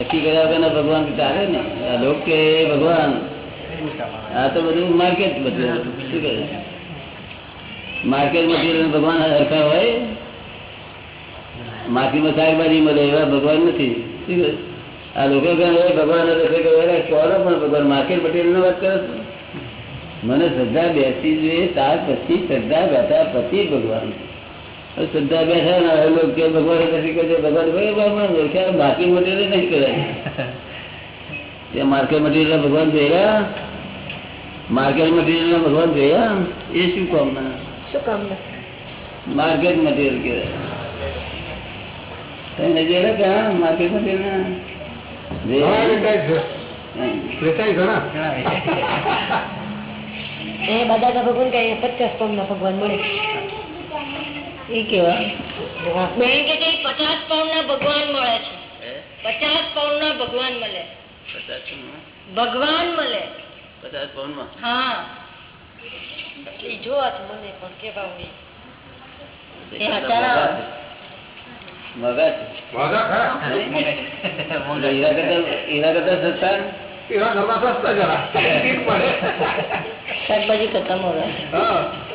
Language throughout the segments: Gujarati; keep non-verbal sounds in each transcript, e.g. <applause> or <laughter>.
નક્કી કર્યા વગરના ભગવાન ચાલે ને? આ લોક કે ભગવાન? આ તો બધું માર્કેટ બધું શું કરે માર્કેટ મટીરિયલ ભગવાન હરખા હોય માર્કેટમાં શાકભાજી મળે એવા ભગવાન નથી. શું કહે? આ લોકો ભગવાન કરે." પણ ભગવાન માર્કેટ મટીરિયલ વાત કરો છો? મને શ્રદ્ધા બેસી જોઈએ ત્યાર પછી શ્રદ્ધા બેઠા પછી ભગવાન. હવે શ્રદ્ધા બેઠા ના લોકો કે ભગવાન નથી કરે ભગવાન ભગવાન ઓળખ્યા બાકી મટીરિયલ નહીં કરે ત્યાં માર્કેટ મટીરિયલ ભગવાન જોયા માર્કેટ મટીરિયલ ભગવાન જોયા એ શું કામના શું કામના માર્કેટ મટીરિયલ જોયેલા કે હા માર્કેટ મટીરિયલ એ બધા ભગવાન કઈ પચાસ ના ભગવાન મળે. એ કેવા? બેન કે પચાસ પાઉન્ડ ના ભગવાન મળે છે. પચાસ પાઉન્ડ ના ભગવાન મળે. ભગવાન મળે. પચાસ પાઉન્ડમાં? હા. જોવા મને પણ <laughs> શાકભાજી કરતા મોગા હા.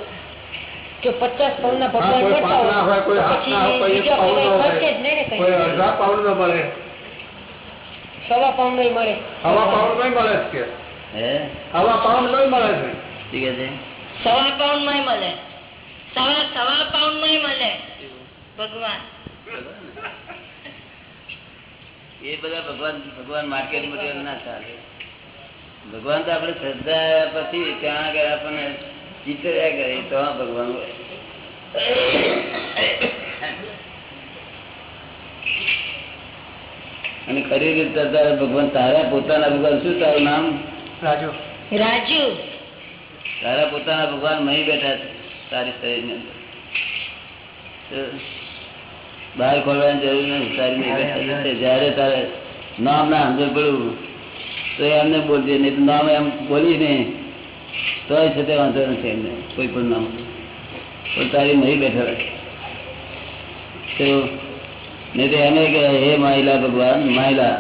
જો પચાસ પાઉન્ડ ના ભગવાન મળતા હોય કોઈ આઠ ના હોય કોઈ એક બીજા પાઉન્ડ કોઈ ના ખર્ચે જ નહીં ને કઈ અડધા પાઉન્ડ નો મળે. સવા પાઉન્ડ નહીં મળે. સવા પાઉન્ડ નહીં મળે કે. હે? પાઉન્ડ નહીં મળે છે ઠીક છે? સવા પાઉન્ડમાં મળે. સવા સવા પાઉન્ડમાં મળે. ભગવાન. એ બધા ભગવાન ભગવાન માર્કેટ મટીરિયલ ના ચાલે. ભગવાન તો આપણે શ્રદ્ધા પછી ત્યાં આગળ આપણને ચિતર્યા કરે તો આ ભગવાન અને ખરી રીતે તારે ભગવાન તારા પોતાના ભગવાન શું તારું નામ? રાજુ. રાજુ. તારા પોતાના ભગવાન મહી બેઠા છે તારી શરીરની અંદર. બહાર ખોલવાની જરૂર નથી તારી બેઠા છે. જયારે તારે નામ ના સમજ પડ્યું તો એમને બોલજે નહીં તો નામ એમ બોલી તો છે તે વાંધો નથી એમને, કોઈ પણ નામ પણ તારી નહીં બેઠા રાખે. તો નહીં તો એને કે હે માહિલા ભગવાન માહિલા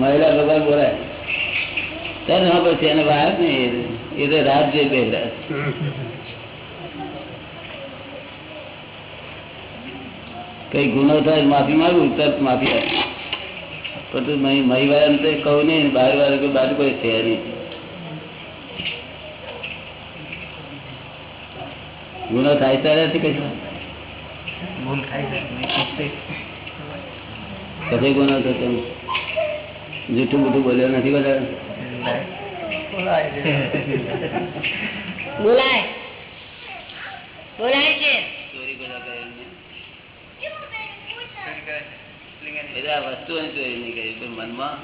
મહિલા ભગવાન બોલાય. ત્યારે હા પછી એને વાત નહીં, એ તો રાત જે પહેલા કઈ ગુનો થાય માફી માંગુ, તરત માફી આપે. પણ તું મહી મહી વાળાને તો કહું નહીં બહાર વાળા કોઈ બાજુ કોઈ છે નહીં ગુનો થાય ત્યારે નથી કઈ કદી ગુનો થતો. જૂઠું બૂઠું બોલ્યો નથી બધા બોલાય. બોલાય છે ચોરી બધા કરે એમને. બધા વસ્તુ ચોરી નહીં કરી પણ મનમાં.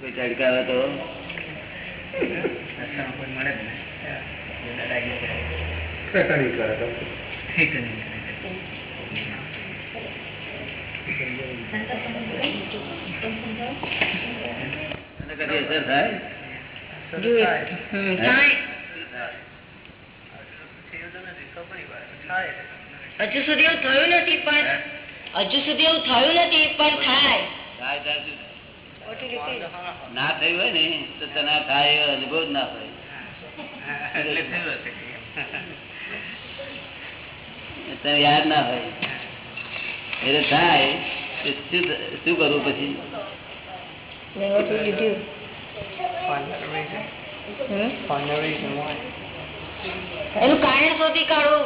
કોઈ ચડકાવે તો? સેટરિંગ કરે તો અને કદી અસર થાય હમ, થાય. હજુ સુધી એવું થયું નથી પણ હજુ સુધી એવું થયું નથી પણ થાય? ના થયું હોય ને તો તને થાય એવો અનુભવ ના થાય તને યાદ ના હોય. એટલે થાય શું કરવું પછી? Then what will you do? હમ? એનું કારણ શોધી કાઢવું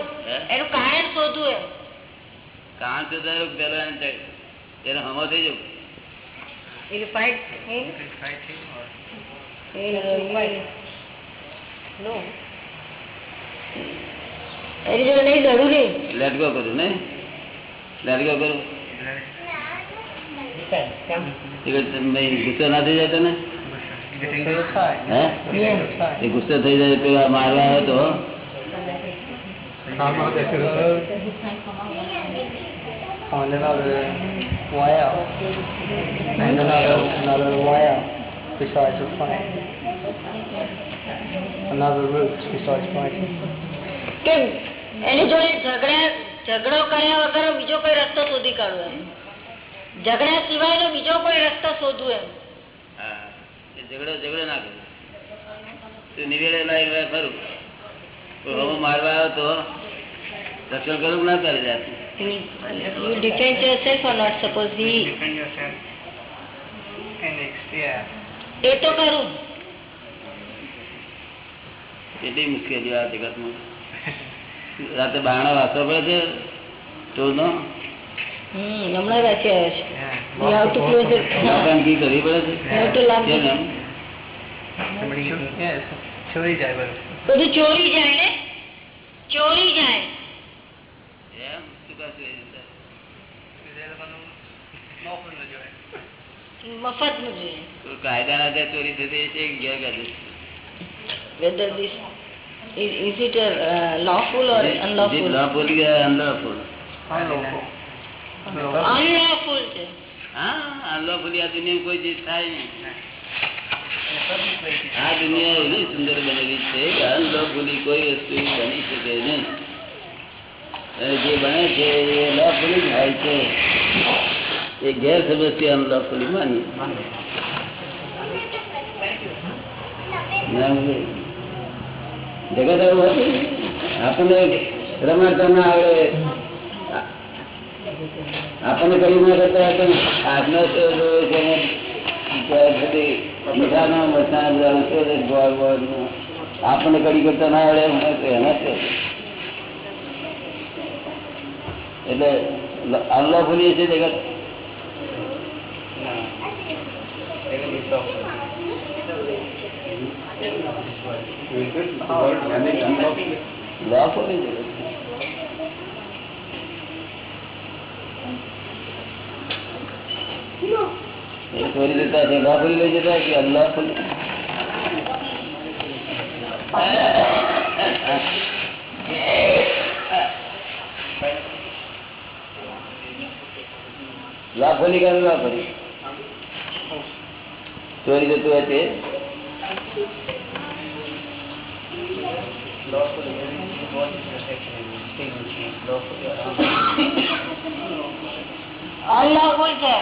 એનું કારણ શોધવું કાન સુધારો પેલો એને હમો થઈ જવું. એની જોડે નહીં લડું લેટ ગો કરું ને? લેટ ગો કરું એ વખતે તમે ગુસ્સો ના થઈ જાય તને હે એ ગુસ્સો થઈ જાય પેલા મારવા આવ્યો તો કામમાં બેસી રહ્યો. on another way out, and another another way out besides the fight. Another route besides fighting. કે એની જોડે ઝઘડા ઝઘડો કર્યા વગર બીજો કોઈ રસ્તો શોધી કાઢવો એમ. ઝઘડા સિવાયનો બીજો કોઈ રસ્તો શોધવું એમ. ઝઘડો ઝઘડો ના કરે. તું નિવેડે લાવી ખરું. કોઈ હમો મારવા આવ્યો તો રક્ષણ કરવું ના કરે જાત? હી Defend yourself. And it's એ તો કરું કેટલી મુશ્કેલી આ જગતમાં. રાતે બારણા વાંચવો પડે છે? હમણાં આવ્યો. નોટંકી કરવી પડે it. એમ? Somebody, yes, ચોરી જાય બધું. બધું ચોરી જાય ને? ચોરી જાય. એમ? શું કરશું. મફતનું જોઈએ કાયદાના આધારે ચોરી થતી છે ગેરકાયદે is, is it uh, lawful or unlawful Is it lawful? Or unlawful? Unlawful. unlawful. હા unlawful. આ દુનિયામાં કોઈ ચીજ થાય નહીં આ દુનિયા એવી સુંદર બનેલી છે અનલોફુલી કોઈ વસ્તુ બની શકે નહીં અને જે બને છે એ લોફુલી થાય છે એ ગેરસમજથી અનલોફુલી માની જગત આપણને રમાડતા ના આપણને કરી ના કરતા. આપણને કડી કરતા ના આવડે એના છે. એટલે અનલોફુલી છે જગત lawfully જગત એ ચોરી જતા છે lawfully લઈ જતા કે જતું હોય તે Lawfully, everything what is protection is lawfully or unlawful છે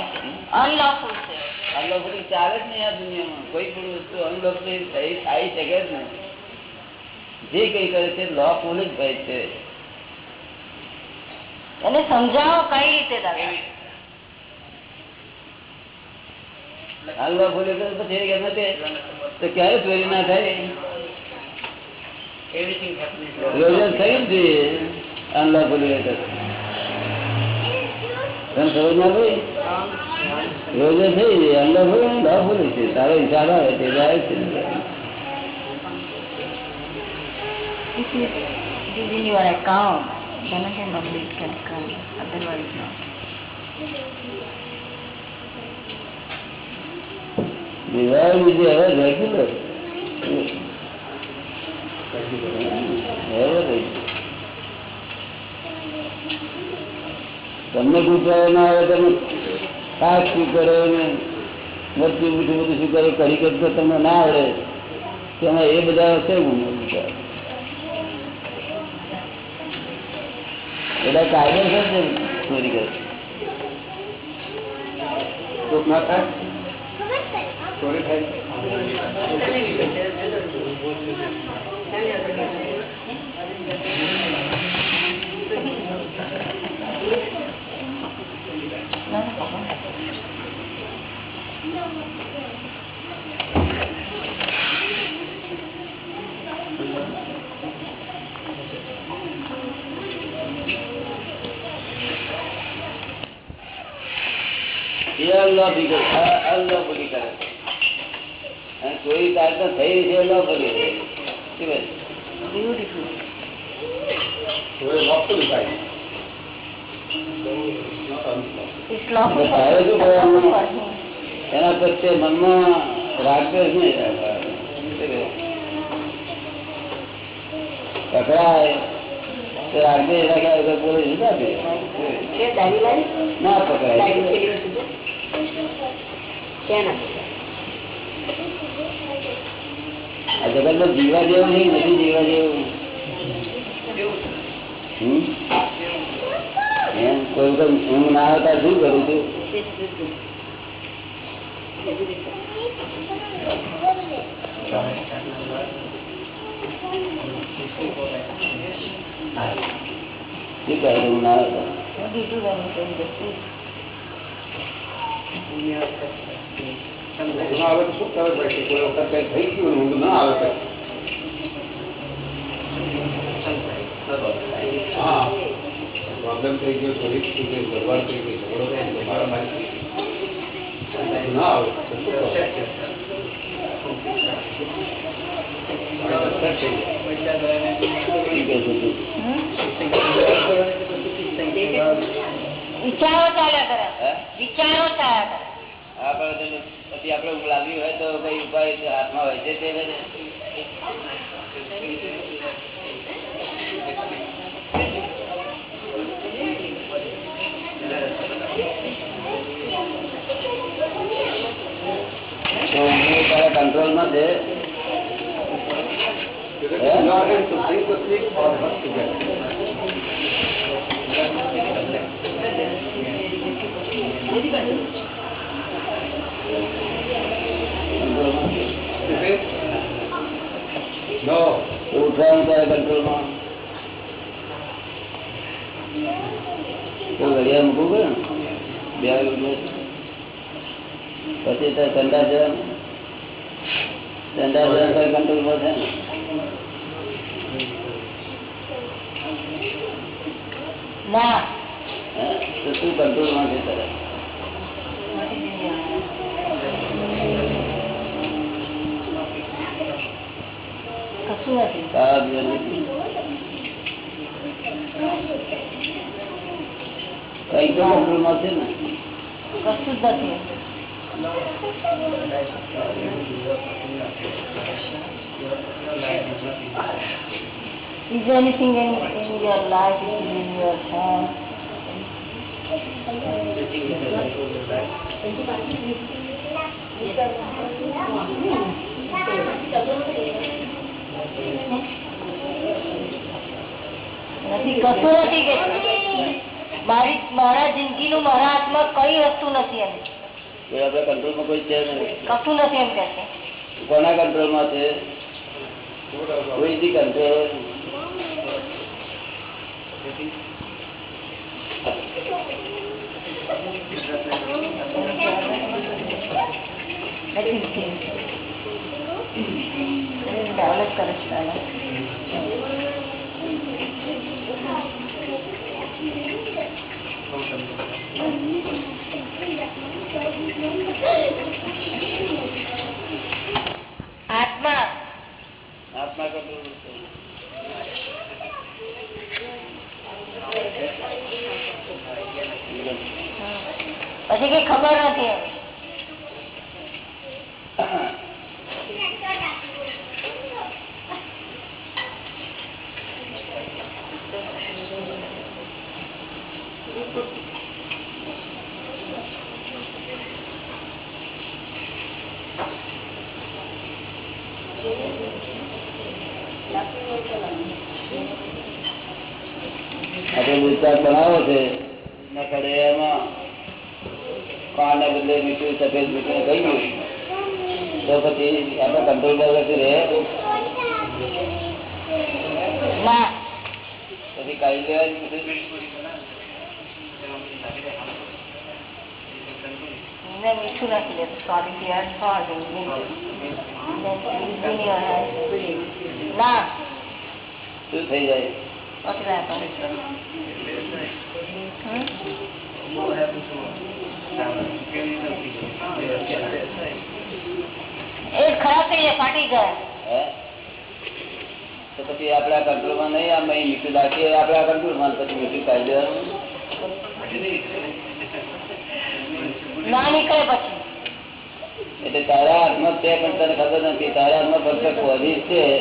unlawful છે અનલોફલી ચાલે જ નહીં આ દુનિયામાં કોઈ પણ વસ્તુ અનલોફલી થઈ થાય શકે જ નહીં જે કઈ કરે છે લોફુલ જ ભાઈ છે એને સમજાવો કઈ રીતે તમે અનલોફુલી તો પછી કે નથી તો ક્યારે ચોરી ના થાય Everything happens રોજ થઈ જ જોઈએ અનલોફુલી હોય તો તને સમજ ના ભાઈ રોજ થઈ જાય અનલોફુલી લોફુલી છે તારો હિસાબ આવે તે જાય છે This is, this is in your account. Then again only it can come. Otherwise not. વિવાહ લીધે હવે રેગ્યુલર તમને ગુજારો ના આવે તમે શાક શું કરો ને મોટી મીઠું બધું શું કરો, કરી કરતો તમને ના આવડે. તેમાં એ બધા છે હું બધા કાયદેસર છે ચોરી કરે. ચોરી થાય. અલ્લાહી કરે આ અલ્લાહી કરે અને ચોરી તાર તો થઈ રહી છે અલ્લાહી છે શું Beautiful. him. એના પ્રત્યે મનમાં રાગદ્વેષ નહીં રાખવાનો. શું કહે? પકડાય રાખ્યા વગર? ના પકડાય આ જગતમાં જીવા જેવું નહીં નથી જીવવા જેવું. એમ કોઈ વખત ઊંઘ ના આવતા શું કરું છું? શું ઊંઘ ના આવતા ઊંઘ ના આવે તો શું કરે પછી કોઈ વખત કઈ થઈ ગયું ઊંઘ ના આવે હા. પ્રોબ્લેમ થઈ ગયો થોડીક થઈ ગઈ ગરબડ થઈ ગઈ ઝઘડો થઈ ગયો મારા મારી ના આવે તો શું? વિચારો ચાલ્યા કરે. વિચારો ચાલ્યા કરે. હા પણ પછી આપણે ઊંઘ લાગી હોય તો કઈ ઉપાય હાથમાં હોય છે તે તારા કંટ્રોલમાં છે? કંટ્રોલમાં ઘડિયાળ મૂકવું પડે ને? બે પછી ઠંડા જવાનું. ઠંડા જવા કંટ્રોલમાં છે ને ના હે? તો શું કંટ્રોલમાં છે તારા કશું નથી સારા દિવસ નથી. કઈ તો કંટ્રોલમાં છે ને કશું જ નથી Is there anything in, in your life which is in your hand? નથી કશું નથી કે મારી મારા જિંદગીનું મારા હાથમાં કઈ વસ્તુ નથી એમ કોઈ આપણા કંટ્રોલમાં કોઈ છે નહીં કશું નથી એમ કે છે કોના કંટ્રોલમાં છે કોઈ દી control Let him think. Develop કરે છે પહેલા. આત્મા પછી કઈ ખબર નથી એમ આપણે દૂધપાક બનાવો છે ના કરે એમાં કાંડા બદલે મીઠું સફેદ મીઠું થઈ ગયું તો પછી આપણે કંટ્રોલ કરવાથી રહે ના પછી કાઢી લેવા જ મીઠું એને મીઠું નાખી દે સોરી યાર સોરી ના શું થઈ જાય What will happen? Hmm? એ ખરાબ થઈ જાય ફાટી જાય હે તો પછી આપણા કંટ્રોલમાં નહીં આમ અહીં મીઠું નાખીએ આપણા કંટ્રોલમાં પછી મીઠું કાઢી દેવાનું ના નીકળે પછી એટલે તારા હાથમાં છે, પણ તને ખબર નથી. તારા હાથમાં પરફેક્ટ વધી છે.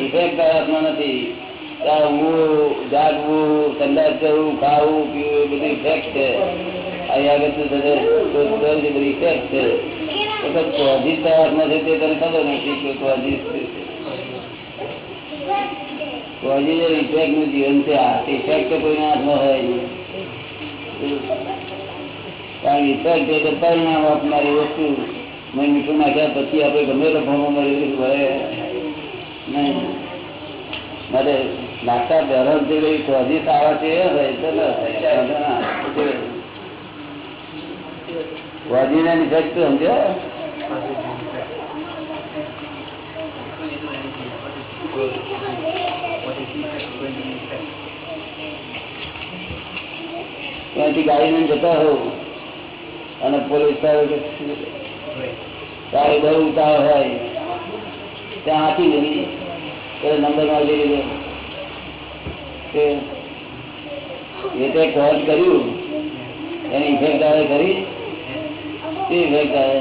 ઇફેક્ટ તારા હાથમાં નથી. ઊંઘવું જાગવું સંદાસ કરવું ખાવું, પીવું બધી ઇફેક્ટ છે. અહીં આગળ બધી ઇફેક્ટ છે. વખત તારા હાથમાં છે તે તને ખબર નથી કે શું છે. ઇફેક્ટનું જીવન છે. આ ઇફેક્ટ કોઈના હાથમાં હોય નહીં. કારણ ઇફેક્ટ એટલે પરિણામ આપનારી વસ્તુ. મેં મીઠું નાખ્યા પછી આપણે ગમે તો ભણવા મળી ભરે નહીં. મારે નાખતા છે એ હોય તો ન થાય. વાંધો ના આવે. તો સમજો ત્યાંથી ગાડી લઈને જતા હોઉં અને પોલીસ તારે બહુ ઉતાવળ હોય. ત્યાં આપી દે એટલે નંબરમાં લઈ લીધો. એ તે કોલ કર્યું. એની ઇફેક્ટ આવે કરી તે ઇફેક્ટ આવે?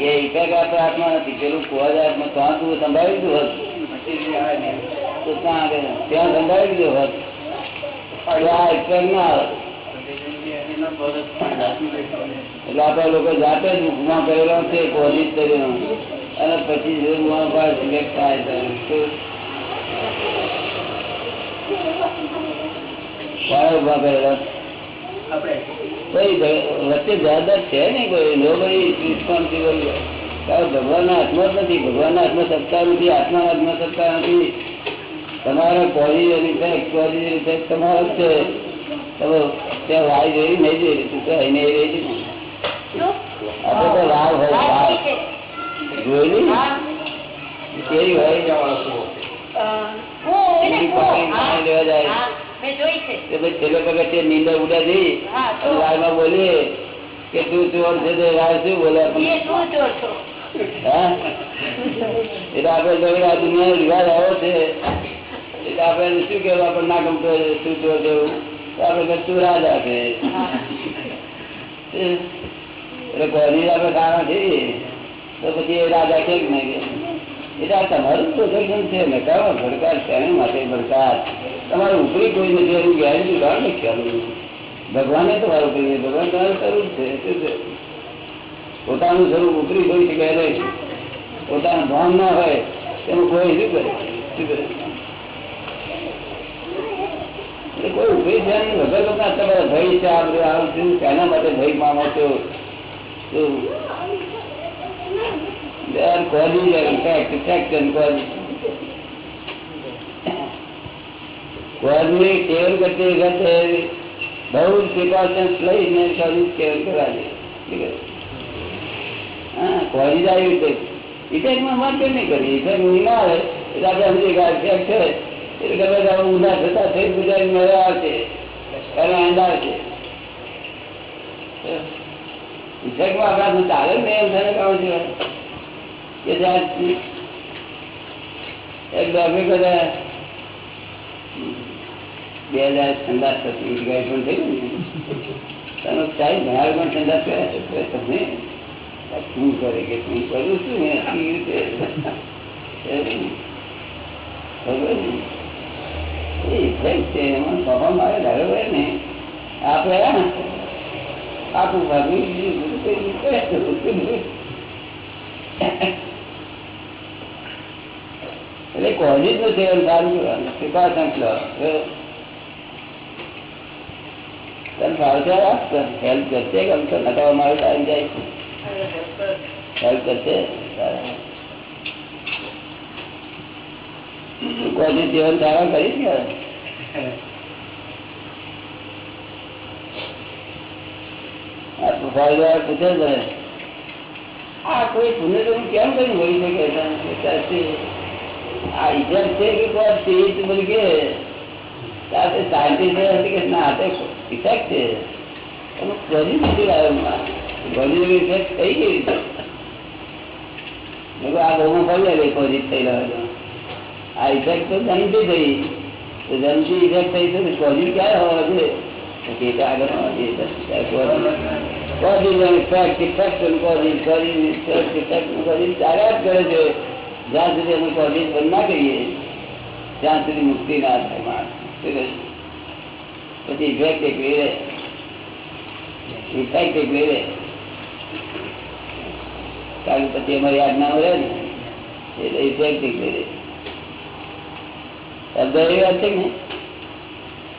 એ ઇફેક્ટ આપણા હાથમાં નથી. પેલું કોલ હાથમાં ત્યાં તું સંભાળી દીધું હોત. તો ત્યાં આગળ ત્યાં સંભાળી દીધું હોત. આ ઇફેક્ટ ના આવે. એટલે આપડા લોકો જાતે જ ગુમા કરેલો છે કોશિશ કરેલો અને પછી સિલેક્ટ થાય ઊભા કરેલા. વચ્ચે જવાબદાર છે નહીં કોઈ. નોબડી રિસ્પોન્સિબલ કારણ ભગવાનના હાથમાં જ નથી. ભગવાનના હાથમાં સત્તા નથી આત્મા હાથમાં સત્તા નથી. તમારા પોઝિટિવ ઇફેક્ટ પોઝિટિવ ઇફેક્ટ તમારો છે. તમે ત્યાં વાય જોઈ નહીં જોઈ તું તો અહીં નહીં રહી ને આપણે તો વાવ હોય વાવ જોઈ કેવી હોય એની પાણી પાણી લેવા જાય. મેં જોઈ છે. કે ભાઈ છેલ્લે પગથિયે નીંદર ઉડા જઈ તો. અને બોલીએ કે તું ચોર છે તો વાય શું બોલે? એ આપણે જો આ દુનિયાનો રિવાજ આવ્યો છે. એટલે આપણે શું કેવું આપણને ના ગમતો તું ચોર છે તું રાજા છે એટલે કોની આપણે કારણ છીએ તો પછી એ રાજા કે જ નહીં? કે એટલે આ તમારું પ્રોજેક્શન છે. ને કહો ભડકાર શેની માટે ભડકાર તમારું ઉપરી કોઈ નથી એનું ગેરંટી કારણ ને ખ્યાલ ભગવાને તમારું ઉપરી ભગવાન તમારું સ્વરૂપ છે. છે. પોતાનું સ્વરૂપ ઉપરી કોઈ શકાય નહીં પોતાનું ભાન ના હોય તેનું કોઈ શું કરે? શું કરે? એટલે કોઈ ધ્યાન નહીં. વગર લોકો તમારા ભય છે, આ બધું આવું છું તેના માટે ભય માનો છો? They કરતી બહુ જ પ્રિકોશન્સ લઈને કોર્ની ટેવ કરાવી હા કોલેજ આવી રીતે. ઇફેક્ટમાં વાત નહીં કરી ઇફેક્ટ ના આવે એટલે આપણે સમજી ગયા છે. એટલે ગમે તે ઊંધા થતા થઈ ગુજરાત મેળા આવશે એને અંદાજ છે ઇફેક્ટમાં આપણા ચાલે ને એમ થાય કામ છે કે જ્યાં એક ડોક્ટર બધા બે હજાર સંદાસ થતી ગાય પણ થઈ ને તમે ચાઈ બહાર પણ સંદાસ કર્યા છે તો તમે શું કરે કે શું કરું છું ને આ રીતે એવું. ખબર ને? એ ઇફેક્ટ છે એમાં સ્વભાવ મારે ધારો હોય ને આપણે એટલે કોલેજનું સેવન સારું કરવાનું પ્રિકોશન લો તને ભાવશે હેલ્પ કરશે કે અમથો નટાવવા મારો ટાઈમ જાય. છે હેલ્પ કરશે. કોલેજ જીવન સારા કરીશ ને આ ફાયદા પૂછે છે આ કોઈ પુણ્ય તો કેમ કરી મળી શકે ત્યાંથી આ ઇજત છે કે કોઈ સ્ટેજ બધું કે સાથે સાયન્ટિસ્ટ હતી કે ના તે ઇફેક્ટ છે એનું પોઝિટિવ આવ્યો પોઝિટિવ ઇફેક્ટ થઈ ગઈ રીતે મેં કહ્યું, આ બહુ ફરી ગઈ પોઝિટિવ થઈ રહ્યો છે આ ઇફેક્ટ તો જન્મથી થઈ તો જન્મથી ઇફેક્ટ થઈ તો પોઝિટિવ ક્યારે હોવા છે પછી એ આગળ and causes, causes and effect, effect and causes ચાલ્યા જ કરે છે. જ્યાં સુધી અમે causes બંધ ના કરીએ ત્યાં સુધી મુક્તિ ના થાય માણસ. પછી ઇફેક્ટ એક રહે ઇફેક્ટ એક કારણ પછી અમારી આજ્ઞાઓ રહે ને. એટલે ઇફેક્ટ એક રહે વાત છે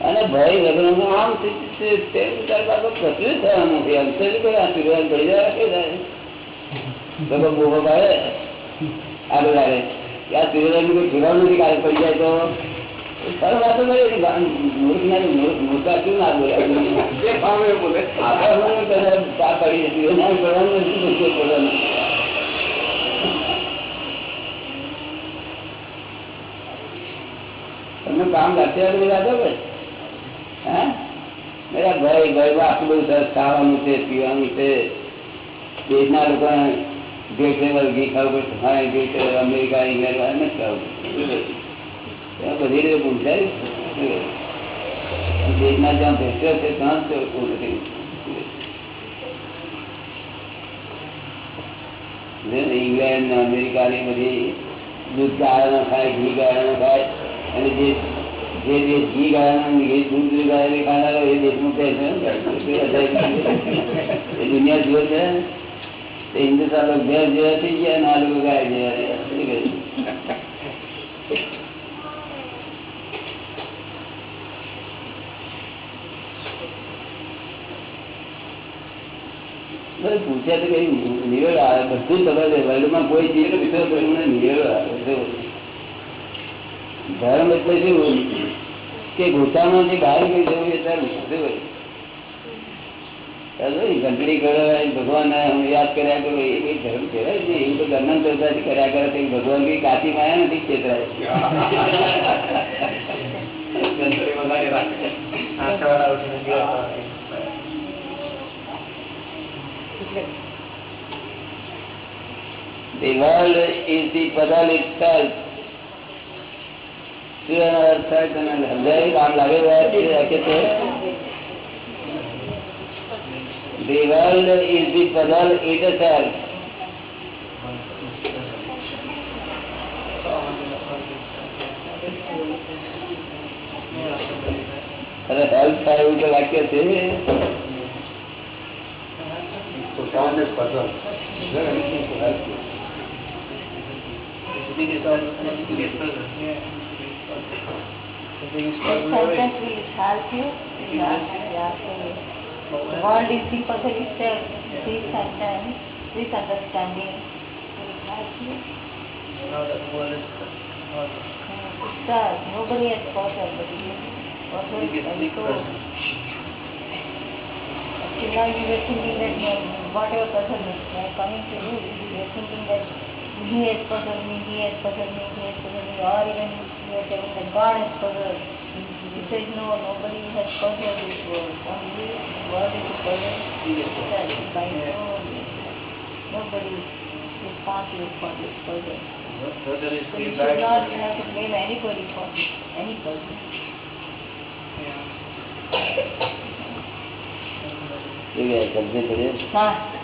અને ભય લગ્ન આમ કશું થવાનું નથી અંતે કોઈ આ પડી જાય કે જાય? લોકો બોબો પાડે લાગે કે આ પીરવાન કોઈ પીરવાનું નથી કાલે પડી જાય તો? સરળ વાતો ગામ મૂર્ખ મૂર્ખ શું ના બોલે. જે બોલે. આપણે પડી જતી હોય, ના નથી મુશ્કેલ પડવાનું તમને કામ લાગશે આ બધી વાતો કે હા મેરા ભાઈ ભાઈ આટલું બધું સરસ ખાવાનું છે પીવાનું છે દેશના લોકોને ગ્રેટ લેવલ ઘી ખાવું પડશે હા ગ્રેટ લેવલ અમેરિકા ઇંગ્લેન્ડ વાળા નથી ખાવું ત્યાં બધી રીતે પૂછાય દેશના જ્યાં ભેટો છે ત્યાં જ પૂરું નથી ઇંગ્લેન્ડ ને અમેરિકા ની બધી દૂધ ગાળા ખાય ઘી ગાળા ખાય અને જે જે દેશ ઘી ગાળા જે દૂધ ગાળા ખાનારો એ દેશનું પૈસા એ દુનિયા જુએ છે. એ હિન્દુસ્તાન ઘેર જેવા થઈ ગયા અને આ લોકો ગાય જેવા કહે? પૂછ્યા તો કઈ નિવેડ આવે. બધું ખબર છે. વર્લ્ડમાં કોઈ તો એમને નિવેડો આવે જો. ધર્મ એટલે શું કે ગોતામાં જે બહાર કઈ જવું એ ધર્મ શું હોય? ચાલો, એ ઘંટડી કરો એ ભગવાન યાદ કર્યા કરો એ કઈ ધર્મ કહેવાય ને એવું તો ગર્ણન કરતા કર્યા કરે તો એ ભગવાન કઈ કાચી માયા નથી છેતરાય જંતરી વધારે રાખે આ સવારે ઉઠીને દિવસ આવે. The world is the puzzle itself. એનો અર્થ થાય તને સમજાય? કામ લાગે વાત છે? રાખે છે? The world is the puzzle itself. અરે હેલ્પ થાય એવું તો વાક્ય છે પોતાને Sometimes we help you. Yeah, yeah. God is the perfect peace and time, this understanding will help you. Now the world is it's us. Nobody has got everybody. Also, it's also. Till now you were thinking that whatever person is coming to you, you were thinking that he has puzzled me, he has puzzled me, he has puzzled me, or even you telling that God has puzzled. He says no, nobody has puzzled this world. Only the world is the. That is by no nobody is responsible for this. Whether So you should not bad, have to blame anybody for this, any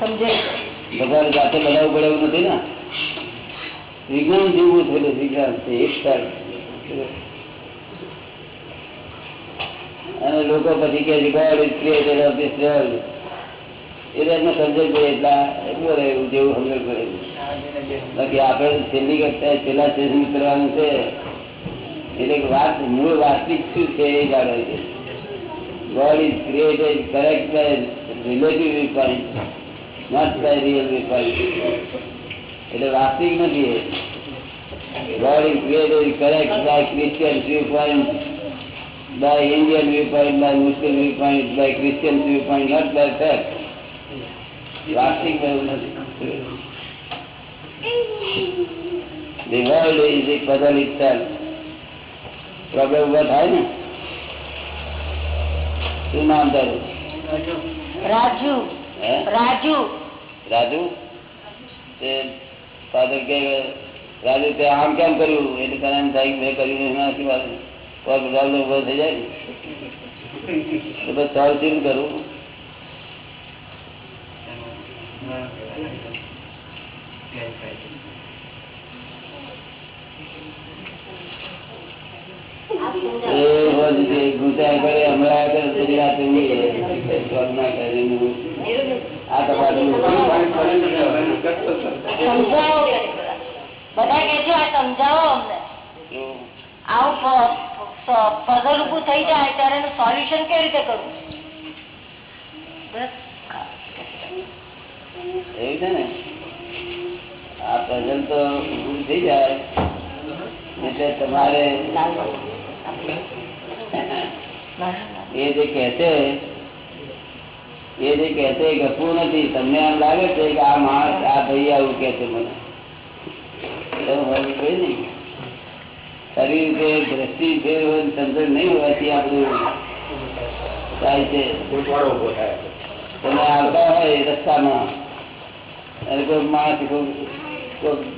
સમજાય ભગવાન જાતે બનાવવું પડે એવું નથી ને વિજ્ઞાન જેવું થયેલું વિજ્ઞાન છે એક સાલ અને લોકો પછી કે મૂળ વાસ્તવિક શું છે real viewpoint. એટલે વાસ્તવિક નથી God is created correct by Christian viewpoint, by Indian viewpoint, by Muslim viewpoint, by Christian viewpoint, not by fact. Lasting The world is a puzzle itself. Problem what થાય ને શું નામ તારું રાજુ રાજુ રાજુ તે ફાધર કે રાજુ તે આમ કેમ કર્યું? એટલે તને એમ થાય મેં કર્યું નહીં, એના શું વાત? પગ લાલ ઊભો થઈ જાય. તો બસ ચાલ શું કરું. આ સમજાવો. બધા કે છે આ સમજાવો અમને. આવું પઝલ ઉભું થઈ જાય ત્યારે એનું સોલ્યુશન કેવી રીતે કરવું? બસ. એવું છે ને આ પઝલ તો ઊભું થઈ જાય એટલે તમારે એ જે કહે છે એ જે કહે છે એ ગપવું નથી. તમને એમ લાગે છે કે આ માણસ આ ભાઈ આવું કે છે મને. એવું હોવું જોઈએ દ્રષ્ટિ છે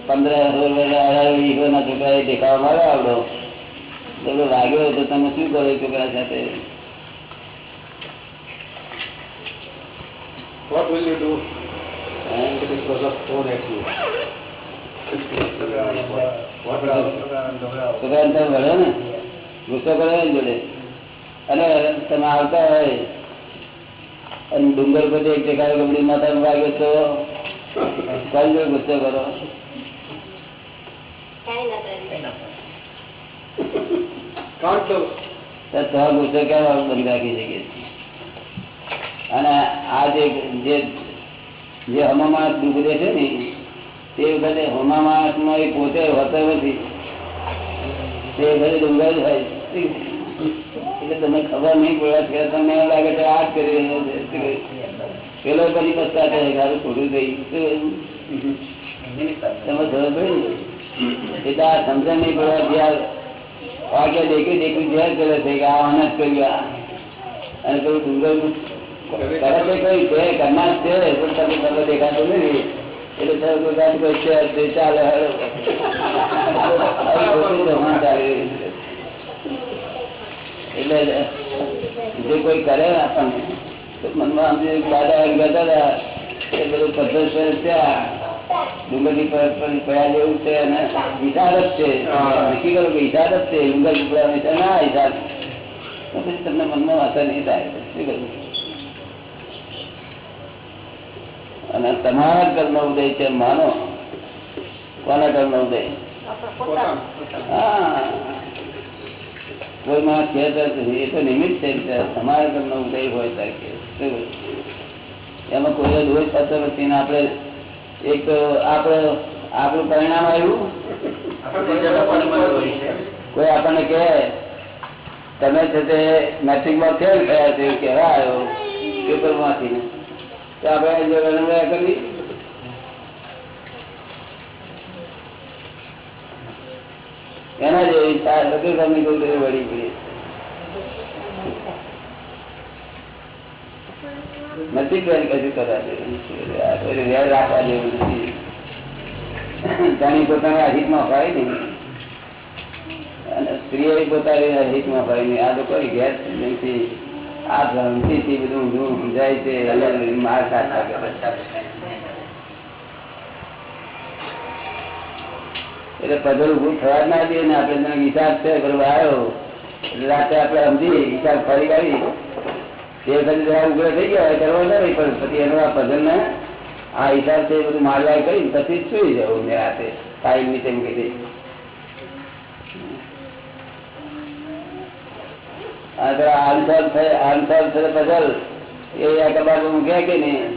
પંદર અઢાર વીઘોના છોકરા દેખાવા મારે આવડો પેલો લાગ્યો તો તમે શું કરો છોકરા સાથે What will you do હે? because of phone at you? છોકરાને તમે વળો ને? ગુસ્સો કરો ને જોડે? અને તમે આવતા હોય અને ડુંગર પર એક ટેકાયો ગમડી માથા વાગે તો કોણ જોડે ગુસ્સો કરો? ગુસ્સો કેમ બંધ રાખી શકીએ? અને આ જે જે જે હમા માણસ દુઃખ દે છે ને તે વખતે હમા માણસ નો એ પોતે હોતો નથી. તે વખતે ડુંગર જ હોય. એટલે તમને ખબર નહીં પડે કે તમને એમ લાગે છે આ જ કરી રહ્યો છે. શું કરી? પેલો પછી પસ્તાય છે કે હારું ખોટું થઈ શું? તમે ખબર પડી ને? એટલે આ સમજણ નહીં પડવા જ્યાં વાગે દેખી દેખી ઝેર કરે છે કે આ અનજ કર્યું અને પેલું ડુંગર કરે છે કઈ છે? કરનાર છે પણ તમે તમે દેખાતું નથી. એટલે તમે કોઈ કામ કોઈ છે તે ચાલે હેડો. આવી ખોટી જમા ચાલી રહી છે. એટલે જે કોઈ કરે ને આપણને તો મનમાં આમ જે દાદા એમ કહેતા હતા કે બધું પદ્ધત છે ત્યાં ડુંગરની પર પર પડ્યા જેવું છે અને હિસાબ જ છે નક્કી કરો કે હિસાબ જ છે ડુંગર ટુકડા છે ના હિસાબ તો પછી તમને મનમાં અસર નહીં થાય શું કરું અને તમારા કર્મ ઉદય છે માનો. કોના કર્મ ઉદય? હા. કોઈ માણસ કહે એ તો નિમિત્ત છે કે તમારા કર્મ ઉદય હોય ત્યારે કે. એમાં કોઈ દોષ થતો નથી ને આપણે એક તો આપણો આપણું પરિણામ આવ્યું? કોઈ આપણને કહે તમે છે તે મેટ્રિકમાં ફેલ થયા છે? કેવા આવ્યો પેપરમાંથી તો આપણે રણવ્યા કરી. એના જેવી વગર તમે કોઈ વળી ગઈ નથી કરી કશું કદાચ. વેર રાખવા જેવું નથી. ધણી પોતાના હિતમાં ફાય નહીં. અને સ્ત્રીઓ પોતાની હિતમાં ફાય નહીં. આ લોકો ઘેર નથી. આ ભ્રાંતિથી બધું ઊંધું સમજાય છે અલગ માર ખાતા એટલે પધલ ઉભું થવા ના દે ને આપણે તને હિસાબ છે ઘર આવ્યો એટલે રાતે આપણે સમજી હિસાબ ફરી કાઢી તે પછી જરા ઉગ્ર થઈ ગયા હોય કરવા નહીં પણ પછી એનો આ પધલ ને આ હિસાબ છે બધું મારવા કરી પછી સુઈ જવું ને રાતે. ટાઈમની તેમ કહી દઈ આ તો આનસર છે આનસર છે પઝલ એ આ કબાટ મૂક્યા કે નહીં,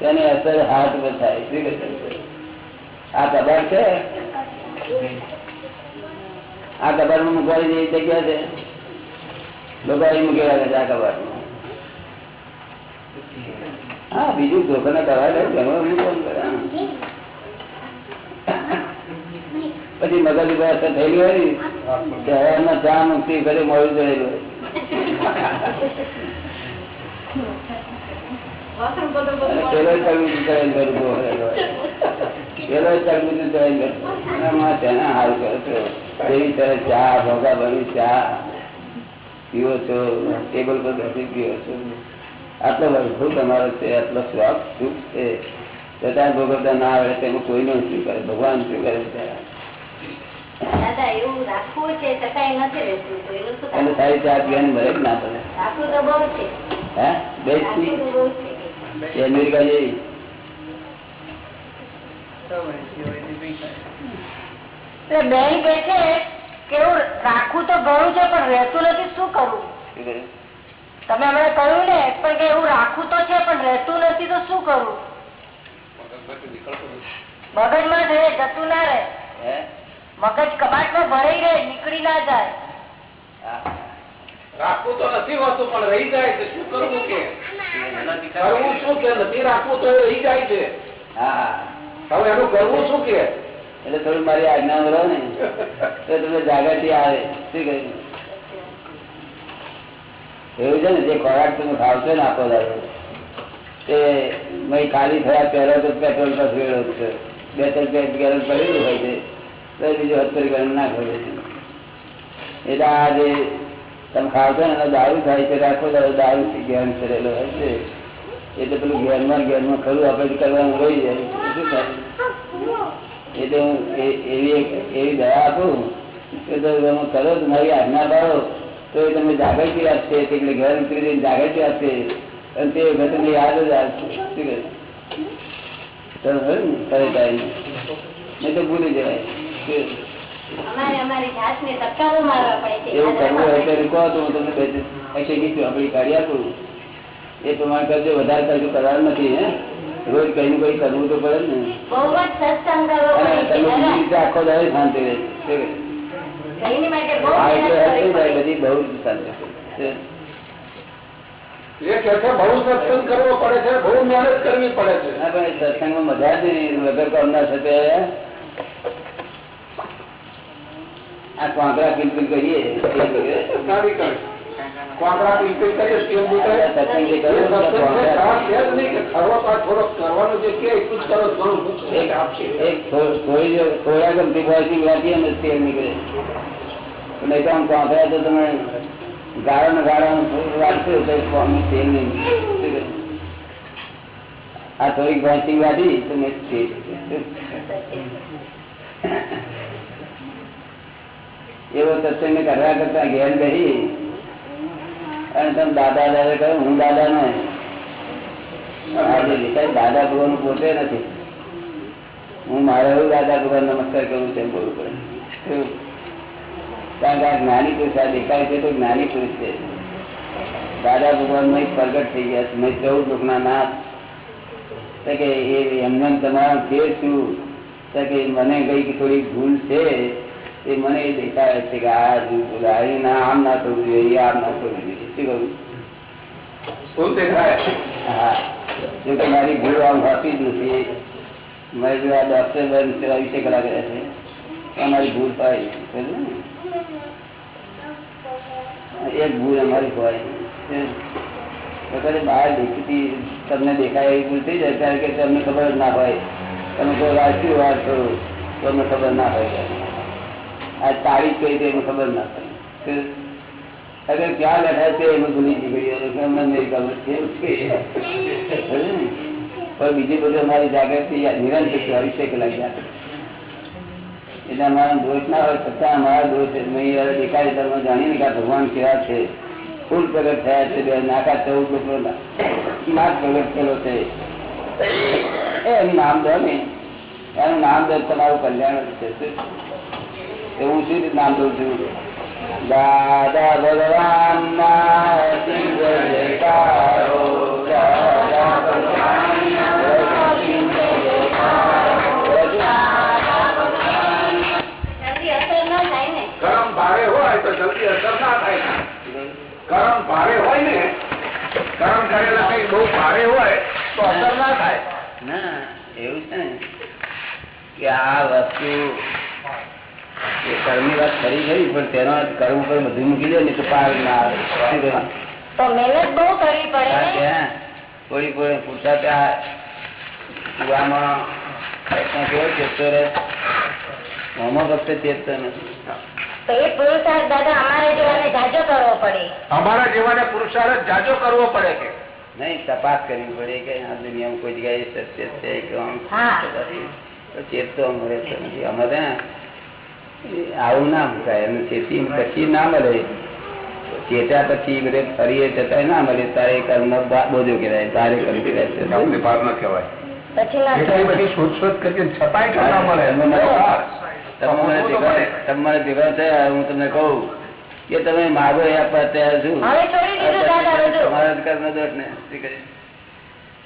તેની અસર હાથ પર આ કબાટ છે? આ કબાટમાં મૂકવાની જે જગ્યા છે? લોકો અહીં મૂકેલા છે આ કબાટ હા, બીજું ઘરમાં મૂકવાનું કરે. પછી મગજ ઉપર અસર થયેલી હોય ને ચા મુક્તિ કરી મળ્યું જોયેલું હોય. ચા ભોગા બની ચા પીવો છો ટેબલ પર બેસી પીવો છો આટલો વરખું તમારો છે આટલો સ્વાદ સુખ છે છતાં ભોગવતા ના આવે તેમાં કોઈનો શું કરે? ભગવાન શું કરે દાદા એવું રાખવું છે છતાંય નથી રહેતું તો એનું શું અને સારી ચા પીવાની ભલે ના પડે. રાખવું તો બહુ છે. હે? અમેરિકા જેવી? રાખવું તો ઘણું છે પણ રહેતું નથી શું કરવું? તમે હમણાં કહ્યું ને પણ કે એવું રાખવું તો છે પણ રહેતું નથી તો શું કરવું મગજમાં જતું ના રહે. હે કબાટમાં ભરાઈ રહે નીકળી ના જાય. રાખવું તો નથી હોતું પણ રહી જાય છે. શું કરવું કે? કરવું શું કે? નથી રાખવું તો રહી જાય છે. હા હવે એનું કરવું શું કે? એટલે થોડું મારી આજ્ઞા રહો ને. તો તમને જાગૃતિ આવે. શું કહ્યું એવું છે ને જે ખોરાક તમે ખાવશો ને આપો દાદો તે મય ખાલી થયા પહેલા તો પેટ્રોલ પર છે. બે ત્રણ ગેરન પડેલું હોય છે. બીજું હત્તર ગેરન ના છે. એટલે આ જે તમે ખાવશો ને, એનો દારૂ થાય છે, રાખો દારૂ દારૂ જ્ઞાન કરેલો હોય છે. એટલે પેલું ઘેરમાં ઘેરમાં ખરું, આપણે કરવાનું રહી જાય. શું થાય? એટલે હું એવી એવી દયા આપું કે તમે કરો મારી આજ્ઞા પાડો તો એ તમને જાગૃતિ આપશે એટલે ઘર ઉતરી જઈને જાગૃતિ આપશે. અને તે વખતે યાદ જ આવશે. શું કહે? ને કરે તો ભૂલી જવાય. એવું કરવું હોય તો કહો તો હું તમને આપણી આપું એ પ્રમાણે કરજો વધારે કરજો કરવાનું નથી હે? રોજ કઈ કઈ કરવું તો પડે ને. આખો દાડો શાંતિ રહે. બધી બહુ સત્સંગ કરવો પડે છે બહુ મહેનત કરવી પડે છે. સત્સંગમાં મજા જ નહીં વગર કામના થશે આ કોંકરા કિલકિલ કરીએ. કોકરા પીપી કરીએ નહીં તો આમ કોંકરા તો તમે ગાળો ને ગાળો વાંચશો તો તેલ નહીં? આ થોડીક વાંચી વાંચી તમે એવો સત્સંગ કરવા કરતા ઘેર બેસી અને તમે દાદા દાદા કહ્યું હું દાદા ને દાદા ભગવાન પોતે નથી. હું મારે એવું દાદા ભગવાન નમસ્કાર કરું તેમ બોલવું પડે. કારણ કે આ જ્ઞાની પુરુષ આ દેખાય છે તો જ્ઞાની પુરુષ છે. દાદા ભગવાન મય પ્રગટ થઈ ગયા છે. મેં ચૌદ લોકના નાથ. કે એ એમને તમારા ફેર શું કે મને કઈ થોડી ભૂલ છે. એ મને એ દેખાય છે કે આ ભૂલ આ ના આમ ના થવું જોઈએ આમ ના થવું જોઈએ શું કહું શું દેખાય હા જો કે મારી ભૂલ આમ હોતી જ નથી મારી જો આ ડોક્ટર બેન સેવા વિશે કલા કરે છે અમારી ભૂલ પાય સમજો ને? એક ભૂલ અમારી હોય વખતે બહાર દેખતી તમને દેખાય એવી ભૂલ થઈ જાય ત્યારે કે તમને ખબર જ ના હોય તમે કોઈ રાજકીય વાત કરો તો તમને ખબર ના હોય આ તારીખ કઈ તે એનું ખબર ના પડે. અગર ક્યાં બેઠા છે એનું ભૂલી નીકળી અમને નહીં ખબર છે? પણ બીજી બધી અમારી જાગૃતિ નિરંતર ચોવીસે કલાક જાગૃતિ એટલે અમારા દોષ ના હોય, છતાં અમારા દોષ દેખાડી તમે જાણીને કે ભગવાન કેવા છે. ફૂલ પ્રગટ થયા છે, બે નાકા ચૌદ લોકો માર્ગ પ્રગટ થયેલો છે. એનું નામ દો ને. એનું નામ દો તમારું કલ્યાણ છે? એ હું શું રીતે નામ દઉં છું. દાદા ભગવાન ગરમ ભારે હોય તો જલ્દી અસર ના થાય ગરમ ભારે હોય ને ગરમ કરેલા કઈ બહુ ભારે હોય તો અસર ના થાય. ના એવું છે ને કે આ વસ્તુ કર્મની વાત ખરી ખરી પણ તેના કર્મ પર બધું મૂકી દે ને તો પાર ના આવે. તો મહેનત બહુ કરવી પડે કે ને હા, થોડી કોઈ પૂછતા ત્યાં કુવામાં ત્યાં કેવો ચેતતો રહે આમાં ફક્ત ચેતતો નથી તો એ પુરુષાર્થ દાદા અમારે કરવો પડે. અમારા જેવાને પુરુષાર્થ જાજો કરવો પડે કે? નહીં તપાસ કરવી પડે કે આ દુનિયામાં કોઈ જગ્યાએ સત્ય છે કે તો ચેતતો મળે નથી. અમારે એ આવું ના મુકાય. અને ચેતી પછી ના મળે. ચેત્યા પછી બધે ફરીએ જતા ના મળે. તારે કર્મ બોજો કહેવાય. તારે કરી કહેવાય. ન બધી ભેગા- થયા હું તમને કહું કે તમે માગો એ આપવા તૈયાર છું હવે છોડી દીધું દાદા તમારા જ કર્મ દોષ ને?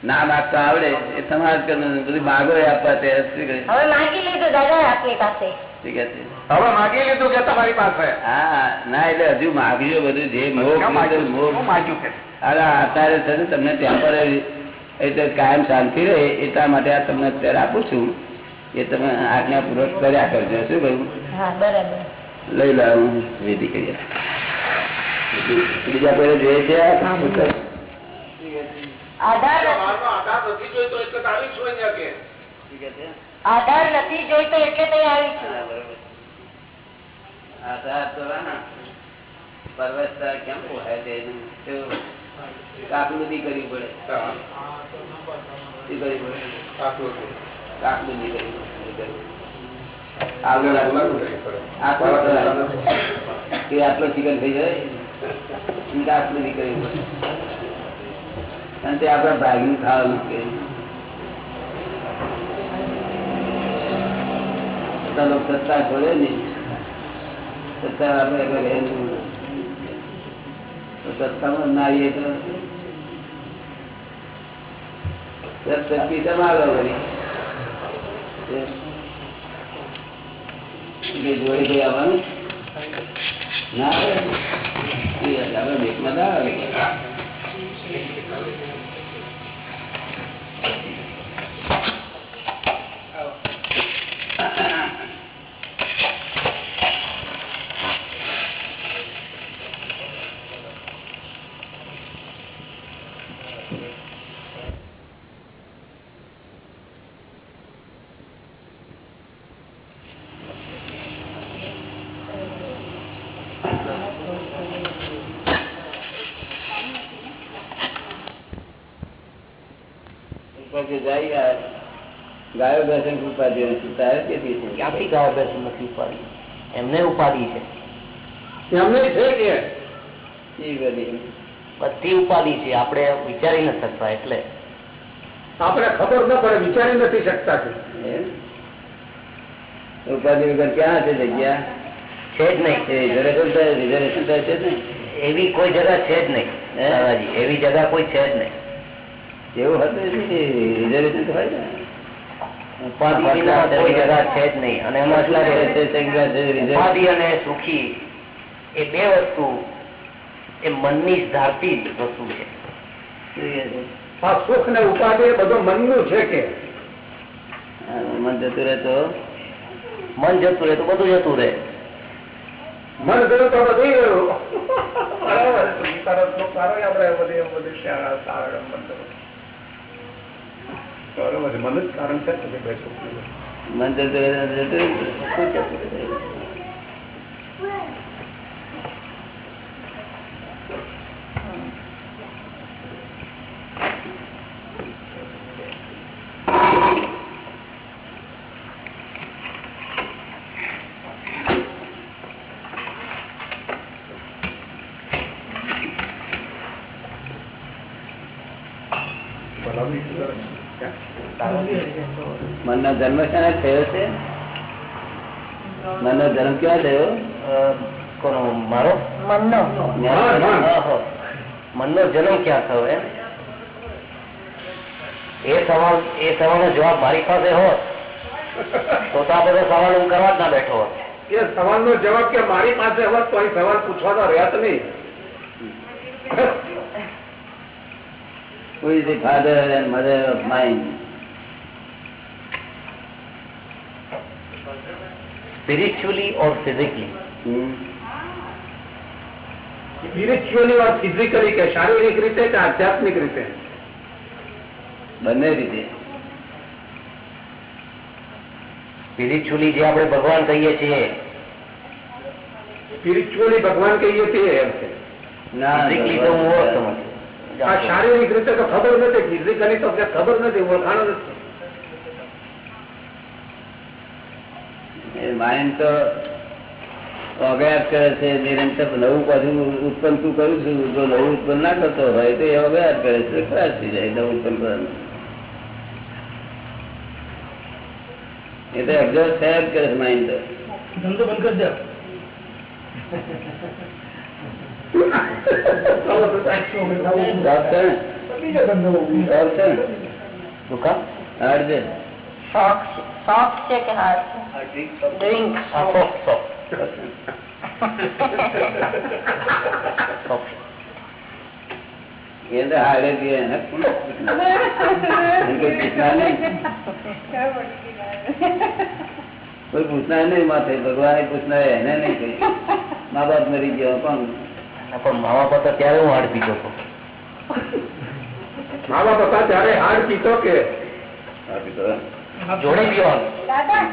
ના માગતા આવડે. એ તમારા જ કર્મ દોષ. માગો એ આપવા તૈયાર શું કરે? છે? હવે માગી લીધું કે તમારી પાસે. હા ના એટલે હજુ માગજો બધું જે મોહ કેમ માગ્યું? મોહ શું માગ્યું કે? અરે અત્યારે છે ને તમને એટલે કાયમ શાંતિ રહે એટલા માટે આ તમને અત્યારે આપું છું એ તમે આજ્ઞાપૂર્વક કર્યા કરજો. શું કહ્યું? લઈ લાવ હું વિધિ કરીએ બીજા કોઈ જોઈએ છે? આધાર આધાર નથી જોઈતો એટલે કહે છે? આધાર તો આવી હા, બરોબર. આધાર તો ના કેમ પોહાય તે એનું? કરવી પડે. કરવી પડે. આટલું કરવી પડે. ચિકન થઈ જાય. આટલું નહીં પડે. અને તે આપણા ભાગનું ખાવાનું કે બધા લોકો સત્તા ખોલે ને. સત્તા આપણે રહેવું. તો સત્તામાં ના આવીએ આવવાનું. ના આવે. આપણે બેટમાં ના આવે. પછી જઈ ગાયો દર્શન ઉપાધિ નથી. તારે કેથી છે ક્યાંથી ગાયો દર્શન નથી ઉપાડી. એમને ઉપાડી છે. એમને છે કે? એ બધી. બધી ઉપાડી છે. આપણે વિચારી ન શકતા એટલે. આપણે ખબર ન પડે વિચારી નથી શકતા કે. ઉપાધિ વગર ક્યાં છે જગ્યા? છે જ નહીં. રિઝર્વેશન થાય છે ને એવી કોઈ જગા છે જ નહીં હે? એવી જગા કોઈ છે જ નહીં. એવું હતું રિઝર્વેશન હોય ને. છે જ નહીં. અને એમાં એટલા છે, છે છે, સંજ્ઞા છે, reservation. ઉપાધિ અને સુખી એ બે વસ્તુ એ મનની ધારતી વસ્તુ છે. શું કહે છે? આ સુખ ને ઉપાધિ બધું મનનું છે કે? મન જતું રહે તો? મન જતું રહે તો બધું જતું રહે. મન ગયું તો બધું. મન જ કારણ છે કે બે સુખનું. મન જતું રહે મનનો જન્મ ક્યાં થયો છે? મનનો જન્મ ક્યાં થયો? કોનો મારો? મનનો. મનનો જન્મ. ક્યાં થયો એમ? એ સવાલ એ સવાલનો જવાબ મારી પાસે હોત તો તો આ બધો સવાલ હું કરવા જ ના બેઠો હોત. એ સવાલનો જવાબ કે મારી પાસે હોત તો અહીં સવાલ પૂછવાનો રહ્યા નહીં. Who is the father and mother of mind? Spiritually or physically? Hmm? Spiritually or physically કે શારીરિક રીતે કે આધ્યાત્મિક રીતે બંને રીતે સ્પિરિચ્યુઅલી જે આપણે ભગવાન કહીએ છીએ સ્પિરિચ્યુઅલી ભગવાન કહીએ છીએ એમ છે ના ફિઝિકલી તો હું ઓળખતો આ શારીરિક રીતે તો ખબર નથી ફિઝિકલી તો ખબર નથી ઓળખાણો નથી. માઇન્ડ તો અગાયાત કરે છે નિરંતર નવું પાછું ઉત્પન્ન તું કરું છું જો નવું ઉત્પન્ન ના કરતો હોય તો એ અગાયાત કરે છે ખરાબ થઈ જાય નવું ઉત્પન્ન કરવાનું. એ તો એક્ઝોસ્ટ થયા જ કરે છે માઇન્ડ તો. ધંધો બંધ કરી દે. કોઈ પૂછનાર નહીં માથે ભગવાન પૂછનાર એને નહીં કઈ મા બાપ મરી ગયો ના, પણ મા બાપ હતા ત્યારે હું હાડ પીતો હતો. મા બાપ હતા ત્યારે હાડ પીતો કે? આપી તો જોડે પીવાનું. દાદા.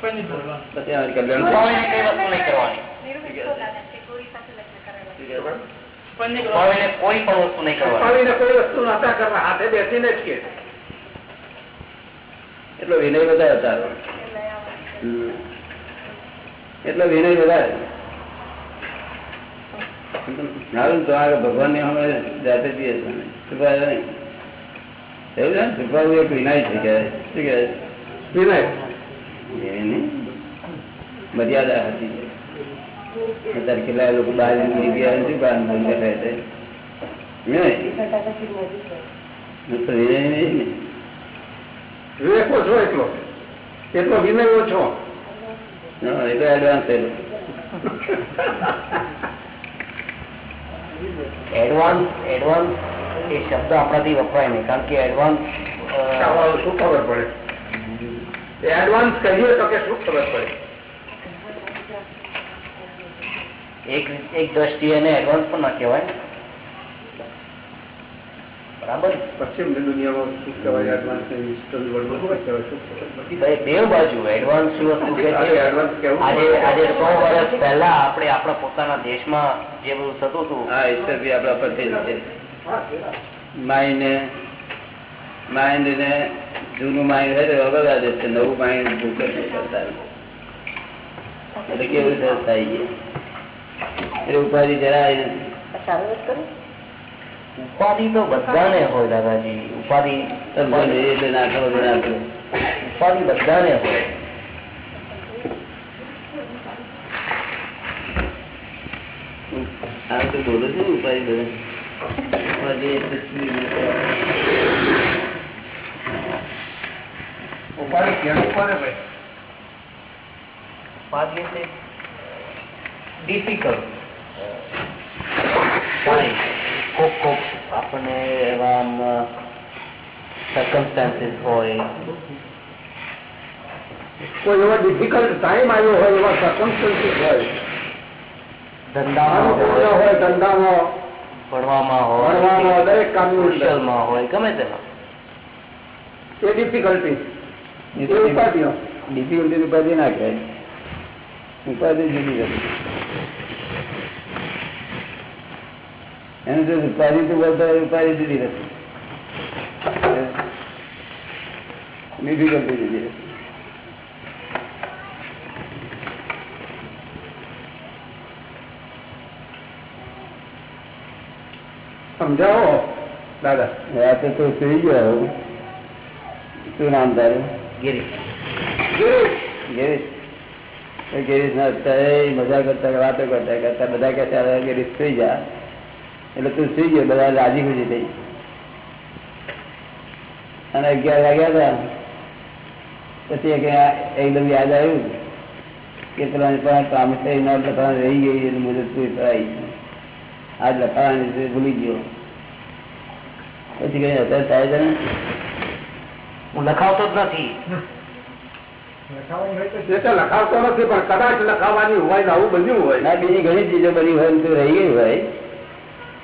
પણ નહીં બોલવા પછી અમારી કલ્યાણ ઉપાડીને કઈ વસ્તુ નહીં કરવાની. પણ? નહીં ઉપાડીને કોઈ પણ વસ્તુ નહીં કરવાની. અપાવીને કોઈ વસ્તુ નતા કરવા. હાથે બેસીને જ કે. એટલો વિનય વધારે તારો હમ. એટલો વિનય વધારે. તો આગળ ભગવાનની અમે જાતે જઈએ છીએ. છુપાયો નહીં. એવું ને? છુપાવવું એક વિનય છે શું કહેવાય વિનય એ મર્યાદા હતી. અત્યારે કેટલા લોકો બહાર ગયા શું કામ ધંધો થાય છે. વિવેક ઓછો એટલો. એટલો વિનય ઓછો ના, એડવાન્સ થયેલું એડવાન્સ એડવાન્સ એ શબ્દ આપણાથી વપરાય નહીં કારણ કે એડવાન્સ શું ખબર પડે એડવાન્સ કહીએ તો કે શું ખબર પડે એક એક દ્રષ્ટિએ એને એડવાન્સ પણ ના કહેવાય. બરાબર? પશ્ચિમની દુનિયામાં શું કહેવાય એડવાન્સ ઇસ્ટર્ન વર્લ્ડમાં શું કહેવાય? શું ખબર પડે? બે બે બાજુ એડવાન્સ વસ્તુ કે આજે છે? આજે આજે સો વર્ષ પહેલા આપણે આપણા પોતાના દેશમાં જે બધું થતું હતું. હા ઈશ્વર બી આપણા પર છે. માઇન્ડ માઇન્ડ ને જૂનું માઇન્ડ હોય તો અલગ આજે છે. નવું માઇન્ડ ભૂખ કરતા એટલે કેવું થાય છે? એટલે ઉપાધિ જરાય નથી. ઉપાધિ તો બધાને હોય દાદાજી. ઉપાધિ સમજો ને એટલે ના કરો તો ના કરો ઉપાધિ બધાને હોય. આ તો બોલો છો ને ઉપાધિ બધા. ઉપાધિ એટલે શું નથી. ઉપાધિ કહેવું પડે ભાઈ? ઉપાધિ એટલે ડિફિકલ્ટ કોક કોક આપણને એવા સર્કમસ્ટાન્સીસ હોય. કોઈ એવો ડિફિકલ્ટ ટાઈમ આવ્યો હોય એવા સર્કમસ્ટન્સીસ હોય. ધંધામાં હોય હોય ધંધામાં ભણવામાં હોય ભણવામાં દરેક. હોય ગમે તેમાં એ ડિફિકલ્ટી એ ઉપાધિઓ. ડિફિકલ્ટી ઉપાધિ ના કહેવાય. ઉપાધિ જુદી હતી એનું જો રૂપારી તો બોલતા હોય રૂપારી જુદી હતી ડિફિકલ્ટી જુદી હતી સમજાવો? દાદા. રાતે તો સુઈ ગયો. શું નામ તારું? ગિરી ગિરીશ? ગિરીશ? ગિરીશ ના અત્યારે મજા કરતા વાતો કરતા કરતા બધા કે ત્યારે ગિરીશ સુઈ જા. એટલે તું સુઈ ગયો બધા રાજી ખુશી થઈ અને અગિયાર વાગ્યા હતા. પછી એકદમ યાદ આવ્યું કે પેલા પાસે કામ થઈ નોટ લખાણ રહી ગઈ એટલે મુજબ પૂરી કરાઈ. આજ લખાણ ભૂલી ગયો. પછી કઈ અસર થાય છે ને? હું લખાવતો જ નથી. લખાવતો નથી પણ કદાચ લખાવાની હોય આવું બન્યું હોય. ના બીજી ઘણી ચીજો બની હોય તો રહી ગઈ હોય.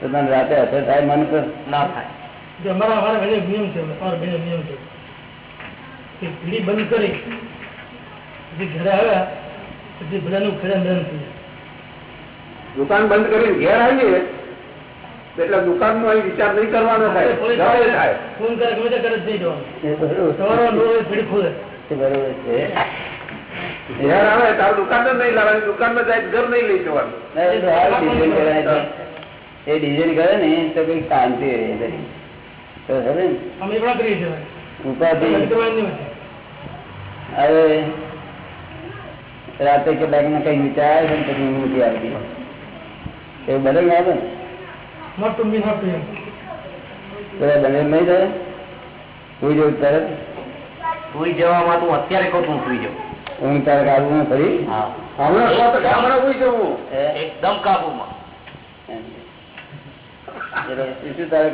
તો તને રાતે અસર થાય મન પર? ના થાય. અમારા અમારા ઘરે નિયમ છે અમારા ઘરે નિયમ છે કે પીડી બંધ કરી ઘરે આવ્યા પછી બધાનું ખેડા મેદાન થઈ દુકાન બંધ કરીને ઘેર આવીએ એટલે દુકાન નો વિચાર નહીં કરવાનો થાય. ફોન કરે ગમે કરે જ નહીં જવાનું. ખોલે. બરોબર છે. ઘેર આવે તારું દુકાન જ નહીં લાવવાની દુકાનમાં જાય ઘર નહીં લઈ જવાનું. ના, એ ડિઝાઇન કરે ને તો કઈ શાંતિ રહે તો. હવે રાતે કેટલાક ને કઈ વિચાર આવે છે ને પછી ઊંઘ આવતી. એવું બને ને આવે? ને બને નહીં થાય? સુઈ જવું તરત સુઈ જવામાં તું અત્યારે કહું તું સુઈ જાઉં. ઊંઘ તારે ઉઈ જવું એકદમ કાબુમાં. તારે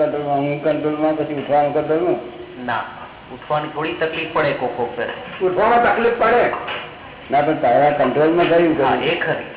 કંટ્રોલમાં પછી ઉઠવાનું કંટ્રોલમાં ના ઉઠવાની થોડી તકલીફ પડે કોકો ઉઠવામાં તકલીફ પડે. ના પણ તારા કંટ્રોલમાં કર્યું. એ ખરી.